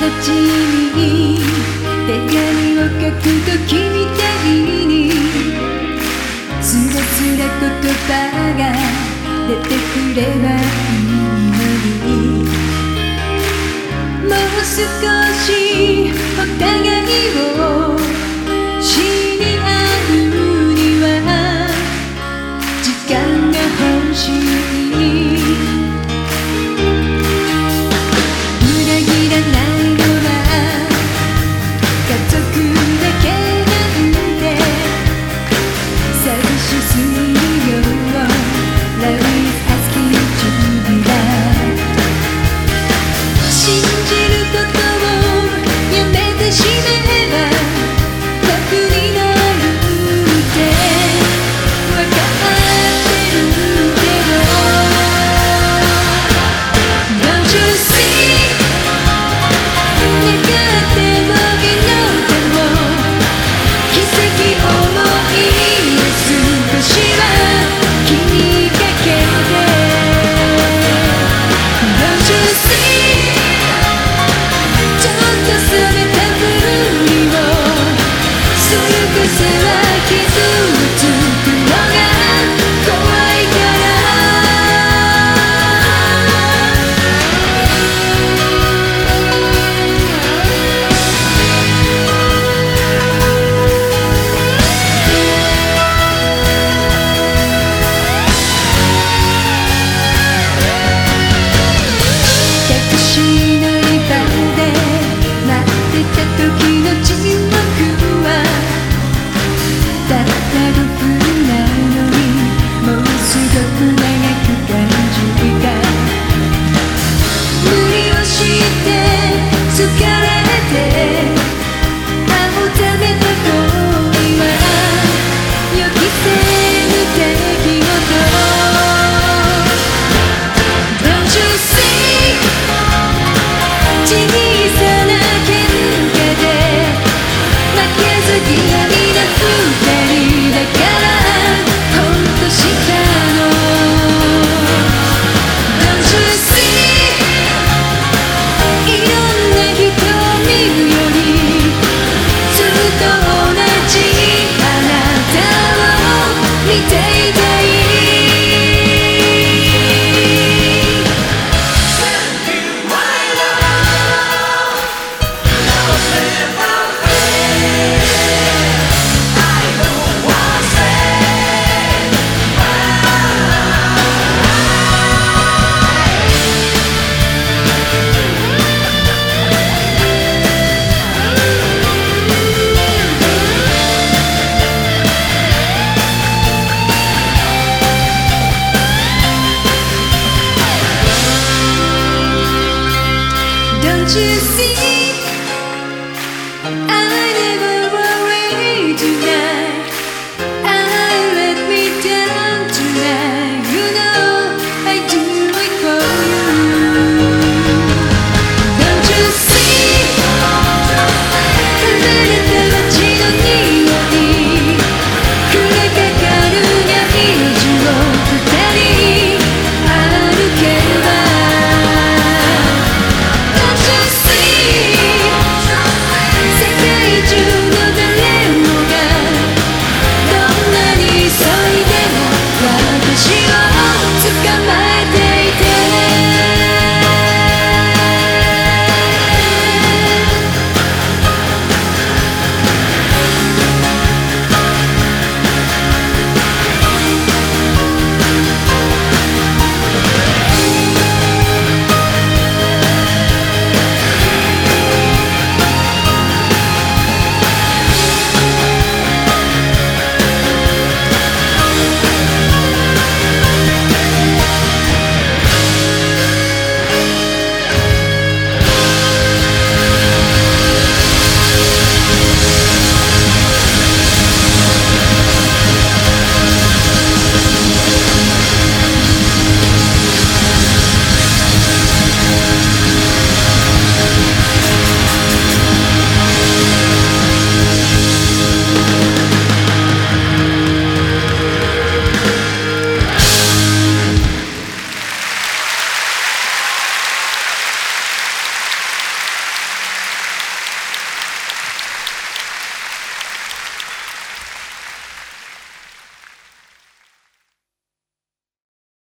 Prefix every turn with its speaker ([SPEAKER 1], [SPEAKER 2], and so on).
[SPEAKER 1] 達に手紙を書くときみたいにすらすら言葉が出てくればいいのにもう少しお互いを小さな you see?